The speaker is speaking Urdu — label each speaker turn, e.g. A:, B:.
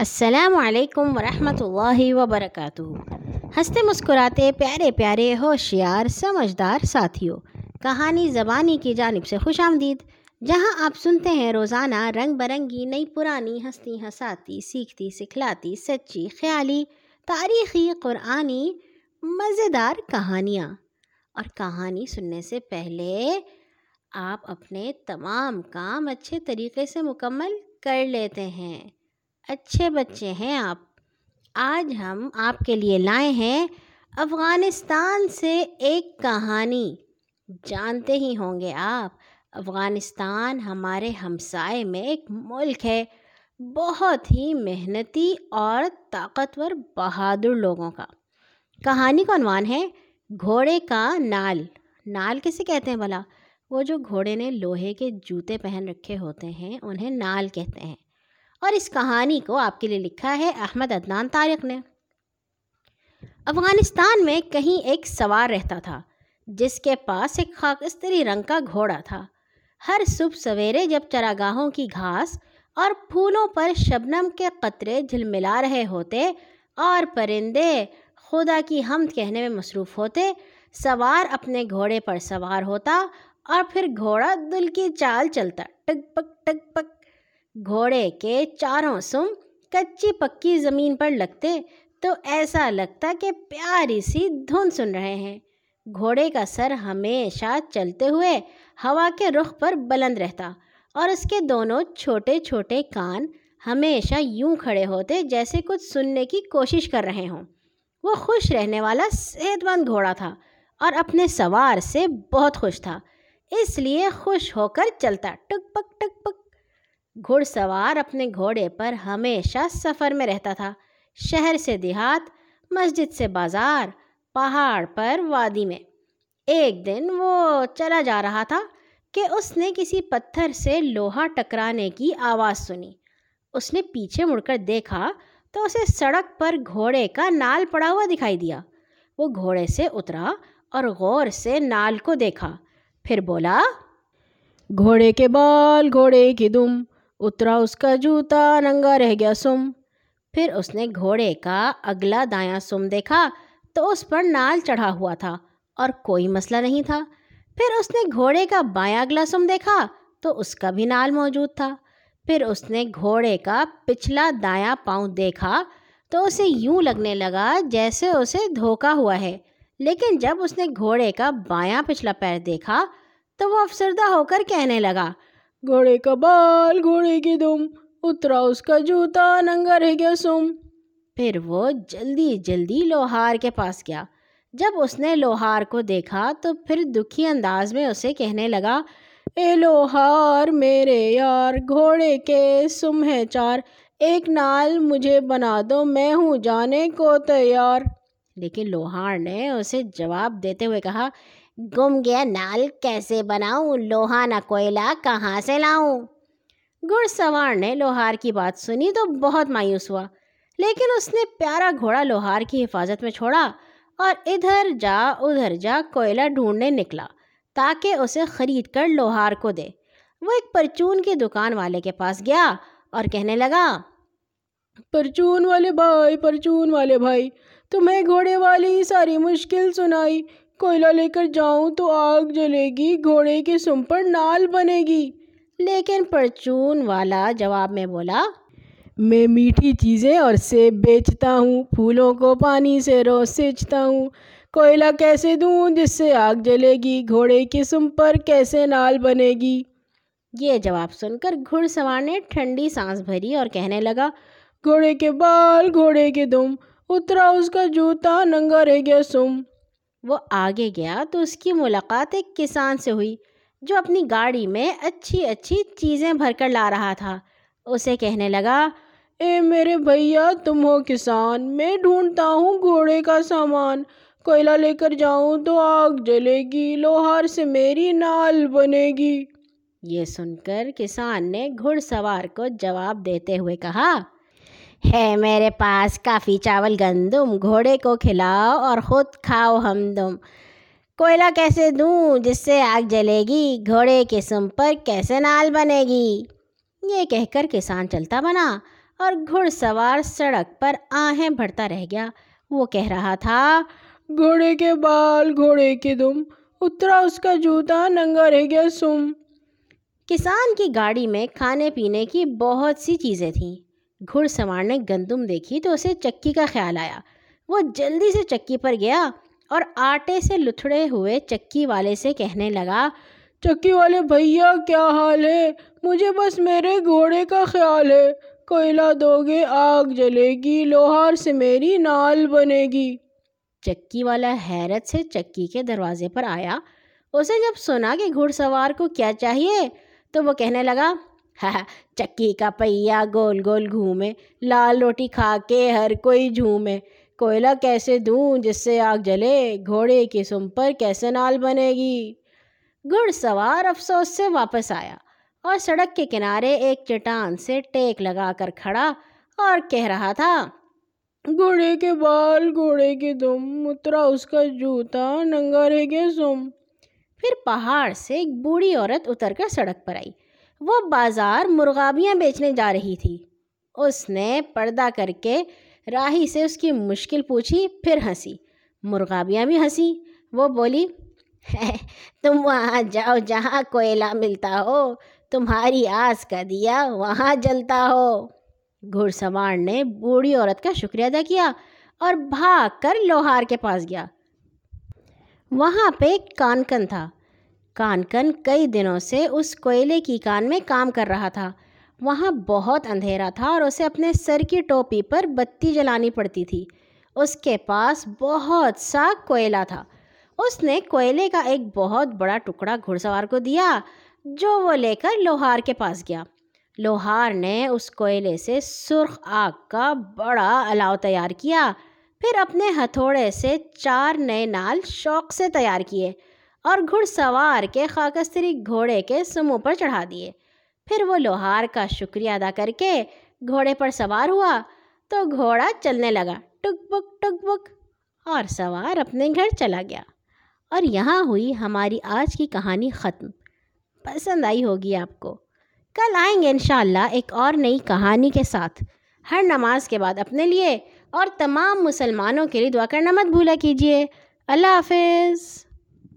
A: السلام علیکم ورحمۃ اللہ وبرکاتہ۔ ہنستے مسکراتے پیارے پیارے ہوشیار سمجھدار ساتھیوں، کہانی زبانی کی جانب سے خوش آمدید، جہاں آپ سنتے ہیں روزانہ رنگ برنگی نئی پرانی ہستی ہساتی سیکھتی، سکھلاتی، سچی، خیالی، تاریخی، قرآنی، مزیدار کہانیاں۔ اور کہانی سننے سے پہلے آپ اپنے تمام کام اچھے طریقے سے مکمل کر لیتے ہیں۔ اچھے بچے ہیں آپ۔ آج ہم آپ کے لیے لائے ہیں افغانستان سے ایک کہانی۔ جانتے ہی ہوں گے آپ، افغانستان ہمارے ہمسائے میں ایک ملک ہے۔ بہت ہی محنتی اور طاقتور بہادر لوگوں کا۔ کہانی کا عنوان ہے گھوڑے کا نال۔ نال کسے کہتے ہیں بھلا؟ وہ جو گھوڑے نے لوہے کے جوتے پہن رکھے ہوتے ہیں، انہیں نال کہتے ہیں۔ اور اس کہانی کو آپ کے لیے لکھا ہے احمد عدنان طارق نے۔ افغانستان میں کہیں ایک سوار رہتا تھا، جس کے پاس ایک خاکستری رنگ کا گھوڑا تھا۔ ہر صبح سویرے جب چراگاہوں کی گھاس اور پھولوں پر شبنم کے قطرے جھلملا رہے ہوتے اور پرندے خدا کی حمد کہنے میں مصروف ہوتے، سوار اپنے گھوڑے پر سوار ہوتا اور پھر گھوڑا دل کی چال چلتا، ٹک پک ٹک پک گھوڑے کے چاروں سم کچی پکی زمین پر لگتے تو ایسا لگتا کہ پیاری سی دھن سن رہے ہیں۔ گھوڑے کا سر ہمیشہ چلتے ہوئے ہوا کے رخ پر بلند رہتا اور اس کے دونوں چھوٹے چھوٹے کان ہمیشہ یوں کھڑے ہوتے جیسے کچھ سننے کی کوشش کر رہے ہوں۔ وہ خوش رہنے والا صحت مند گھوڑا تھا اور اپنے سوار سے بہت خوش تھا، اس لیے خوش ہو کر چلتا، ٹک پک ٹک پک گھڑ سوار اپنے گھوڑے پر ہمیشہ سفر میں رہتا تھا۔ شہر سے دیہات، مسجد سے بازار، پہاڑ پر وادی میں۔ ایک دن وہ چلا جا رہا تھا کہ اس نے کسی پتھر سے لوہا ٹکرانے کی آواز سنی۔ اس نے پیچھے مڑ کر دیکھا تو اسے سڑک پر گھوڑے کا نال پڑا ہوا دکھائی دیا۔ وہ گھوڑے سے اترا اور غور سے نال کو دیکھا۔ پھر بولا، گھوڑے کے بال، گھوڑے کی دم۔ اترا اس کا جوتا ننگا رہ گیا سم۔ پھر اس نے گھوڑے کا اگلا دایاں سم دیکھا تو اس پر نال چڑھا ہوا تھا اور کوئی مسئلہ نہیں تھا۔ پھر اس نے گھوڑے کا بایاں اگلا سم دیکھا تو اس کا بھی نال موجود تھا۔ پھر اس نے گھوڑے کا پچھلا دایاں پاؤں دیکھا تو اسے یوں لگنے لگا جیسے اسے دھوکا ہوا ہے۔ لیکن جب اس نے گھوڑے کا بایاں پچھلا پیر دیکھا تو وہ افسردہ ہو کر کہنے لگا گھوڑے کا بال گھوڑے کی دم اترا اس کا جوتا ننگا رہ گیا سم۔ پھر وہ جلدی جلدی لوہار کے پاس گیا۔ جب اس نے لوہار کو دیکھا تو پھر دکھی انداز میں اسے کہنے لگا اے لوہار میرے یار گھوڑے کے سم ہے چار۔ ایک نال مجھے بنا دو میں ہوں جانے کو تیار۔ لیکن لوہار نے اسے جواب دیتے ہوئے کہا گم گیا، نال کیسے بناؤں؟ لوہا نہ کوئلہ کہاں سے لاؤں؟ گھڑ سوار نے لوہار کی بات سنی تو بہت مایوس ہوا، لیکن اس نے پیارا گھوڑا لوہار کی حفاظت میں چھوڑا اور ادھر جا ادھر جا، کوئلہ ڈھونڈنے نکلا تاکہ اسے خرید کر لوہار کو دے۔ وہ ایک پرچون کی دکان والے کے پاس گیا اور کہنے لگا، پرچون والے بھائی، پرچون والے بھائی، تمہیں گھوڑے والی ساری مشکل سنائی۔ کوئلہ لے کر جاؤں تو آگ جلے گی، گھوڑے کے سم پر نال بنے گی۔ لیکن پرچون والا جواب میں بولا، میں میٹھی چیزیں اور سیب بیچتا ہوں، پھولوں کو پانی سے روز سینچتا ہوں۔ کوئلہ کیسے دوں جس سے آگ جلے گی، گھوڑے کے سم پر کیسے نال بنے گی؟ یہ جواب سن کر گھڑ سوار نے ٹھنڈی سانس بھری اور کہنے لگا، گھوڑے کے بال، گھوڑے کے دم، اترا اس کا جوتا، ننگا رہ گیا سم۔ وہ آگے گیا تو اس کی ملاقات ایک کسان سے ہوئی جو اپنی گاڑی میں اچھی اچھی چیزیں بھر کر لا رہا تھا۔ اسے کہنے لگا، اے میرے بھیا، تم ہو کسان، میں ڈھونڈتا ہوں گھوڑے کا سامان۔ کوئلہ لے کر جاؤں تو آگ جلے گی، لوہار سے میری نال بنے گی۔ یہ سن کر کسان نے گھڑ سوار کو جواب دیتے ہوئے کہا ہے میرے پاس کافی چاول گندم گھوڑے کو کھلاؤ اور خود کھاؤ ہم دم۔ کوئلہ کیسے دوں جس سے آگ جلے گی؟ گھوڑے کے سم پر کیسے نال بنے گی؟ یہ کہہ کر کسان چلتا بنا اور گھڑ سوار سڑک پر آہیں بھرتا رہ گیا۔ وہ کہہ رہا تھا
B: گھوڑے کے بال گھوڑے کے دم اترا اس کا جوتا ننگا رہ گیا سم۔
A: کسان کی گاڑی میں کھانے پینے کی بہت سی چیزیں تھیں۔ گھڑ سوار نے گندم دیکھی تو اسے چکی کا خیال آیا۔ وہ جلدی سے چکی پر گیا اور آٹے سے لتھڑے ہوئے چکی والے سے کہنے لگا
B: چکی والے بھیا کیا حال ہے؟ مجھے بس میرے گھوڑے کا خیال ہے۔ کوئلہ دو گے آگ جلے گی لوہار سے میری نال بنے گی۔
A: چکی والا حیرت سے چکی کے دروازے پر آیا۔ اسے جب سنا کہ گھڑ سوار کو کیا چاہیے تو وہ کہنے لگا چکی کا پہیا گول گول گھومے، لال روٹی کھا کے ہر کوئی جھومے۔ کوئلہ کیسے دوں جس سے آگ جلے، گھوڑے کی سم پر کیسے نال بنے گی؟ گھڑ سوار افسوس سے واپس آیا اور سڑک کے کنارے ایک چٹان سے ٹیک لگا کر کھڑا اور کہہ رہا تھا،
B: گھوڑے کے بال، گھوڑے کے دم، اترا اس کا جوتا ننگا رہ گیا سم۔
A: پھر پہاڑ سے ایک بوڑھی عورت اتر کر سڑک پر آئی۔ وہ بازار مرغابیاں بیچنے جا رہی تھی۔ اس نے پردہ کر کے راہی سے اس کی مشکل پوچھی، پھر ہنسی۔ مرغابیاں بھی ہنسی۔ وہ بولی، تم وہاں جاؤ جہاں کوئلہ ملتا ہو، تمہاری آس کا دیا وہاں جلتا ہو۔ گھڑ سوار نے بوڑھی عورت کا شکریہ ادا کیا اور بھاگ کر لوہار کے پاس گیا۔ وہاں پہ کانکن تھا۔ کانکن کئی دنوں سے اس کوئلے کی کان میں کام کر رہا تھا۔ وہاں بہت اندھیرا تھا اور اسے اپنے سر کی ٹوپی پر بتی جلانی پڑتی تھی۔ اس کے پاس بہت سا کوئلہ تھا۔ اس نے کوئلے کا ایک بہت بڑا ٹکڑا گھڑ سوار کو دیا، جو وہ لے کر لوہار کے پاس گیا۔ لوہار نے اس کوئلے سے سرخ آگ کا بڑا الاؤ تیار کیا، پھر اپنے ہتھوڑے سے چار نئے نال شوق سے تیار کیے۔ اور گھڑ سوار کے خاکستری گھوڑے کے سموں پر چڑھا دیے۔ پھر وہ لوہار کا شکریہ ادا کر کے گھوڑے پر سوار ہوا تو گھوڑا چلنے لگا۔ ٹک بک ٹک بک، اور سوار اپنے گھر چلا گیا۔ اور یہاں ہوئی ہماری آج کی کہانی ختم۔ پسند آئی ہوگی آپ کو۔ کل آئیں گے انشاءاللہ ایک اور نئی کہانی کے ساتھ۔ ہر نماز کے بعد اپنے لیے اور تمام مسلمانوں کے لیے دعا کرنا مت بھولا کیجیے۔ اللہ حافظ۔